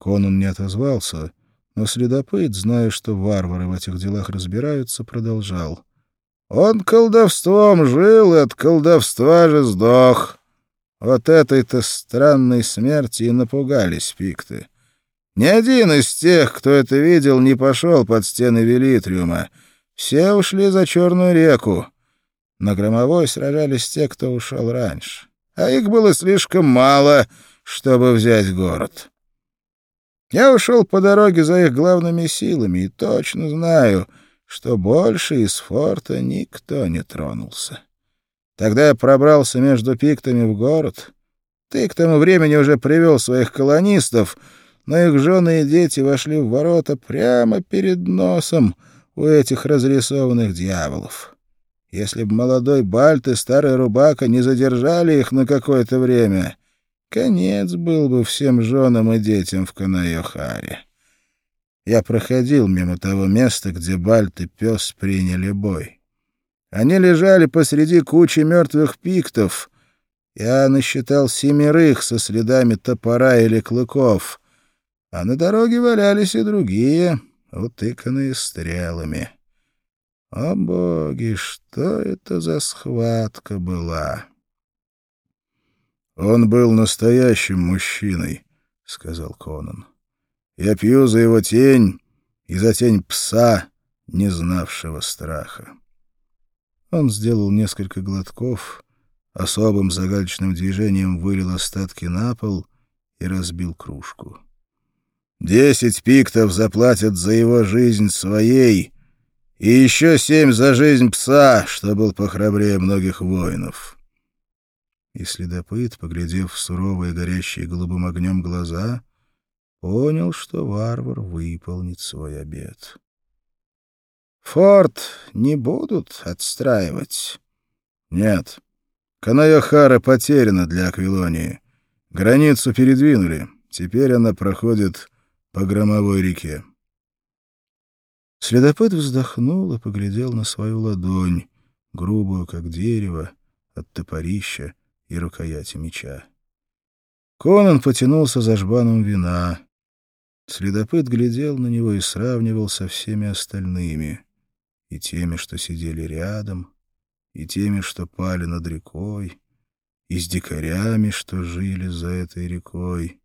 Конан не отозвался, но следопыт, зная, что варвары в этих делах разбираются, продолжал. «Он колдовством жил и от колдовства же сдох. Вот этой-то странной смерти и напугались пикты. Ни один из тех, кто это видел, не пошел под стены Велитриума. Все ушли за Черную реку. На Громовой сражались те, кто ушел раньше. А их было слишком мало, чтобы взять город. Я ушел по дороге за их главными силами и точно знаю, что больше из форта никто не тронулся. Тогда я пробрался между пиктами в город. Ты к тому времени уже привел своих колонистов — но их жены и дети вошли в ворота прямо перед носом у этих разрисованных дьяволов. Если бы молодой Бальт и старый Рубака не задержали их на какое-то время, конец был бы всем женам и детям в Канайохаре. Я проходил мимо того места, где Бальт и пес приняли бой. Они лежали посреди кучи мертвых пиктов. Я насчитал семерых со следами топора или клыков — а на дороге валялись и другие, утыканные стрелами. О боги, что это за схватка была? «Он был настоящим мужчиной», — сказал Конан. «Я пью за его тень и за тень пса, не знавшего страха». Он сделал несколько глотков, особым загадочным движением вылил остатки на пол и разбил кружку. Десять пиктов заплатят за его жизнь своей, и еще семь за жизнь пса, что был похрабрее многих воинов. И следопыт, поглядев в суровые, горящие голубым огнем глаза, понял, что варвар выполнит свой обет. «Форт не будут отстраивать?» «Нет. Канайохара потеряна для Аквилонии. Границу передвинули. Теперь она проходит по громовой реке. Следопыт вздохнул и поглядел на свою ладонь, грубую, как дерево, от топорища и рукояти меча. Конан потянулся за жбаном вина. Следопыт глядел на него и сравнивал со всеми остальными, и теми, что сидели рядом, и теми, что пали над рекой, и с дикарями, что жили за этой рекой.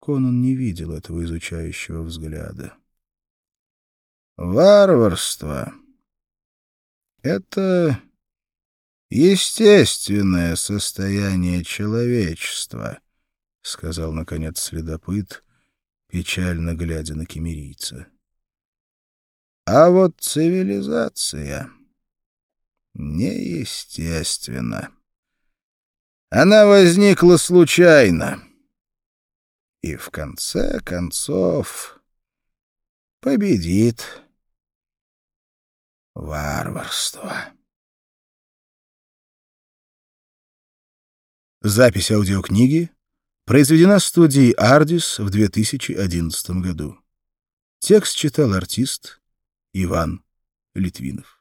Конан не видел этого изучающего взгляда. «Варварство — это естественное состояние человечества», — сказал, наконец, следопыт, печально глядя на кемерийца. «А вот цивилизация неестественна. Она возникла случайно» и в конце концов победит варварство. Запись аудиокниги произведена студией «Ардис» в 2011 году. Текст читал артист Иван Литвинов.